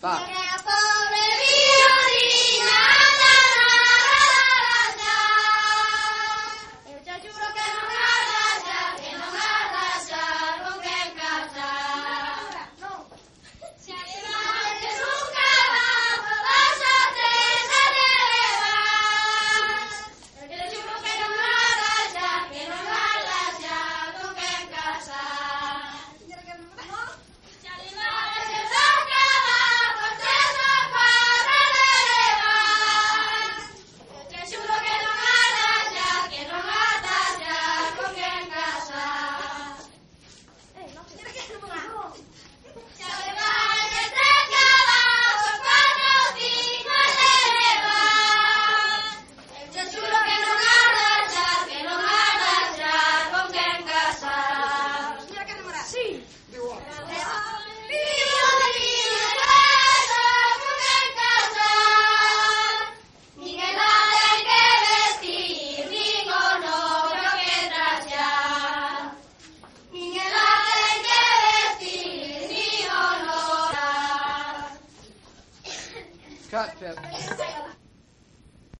爸 Cut, Pip.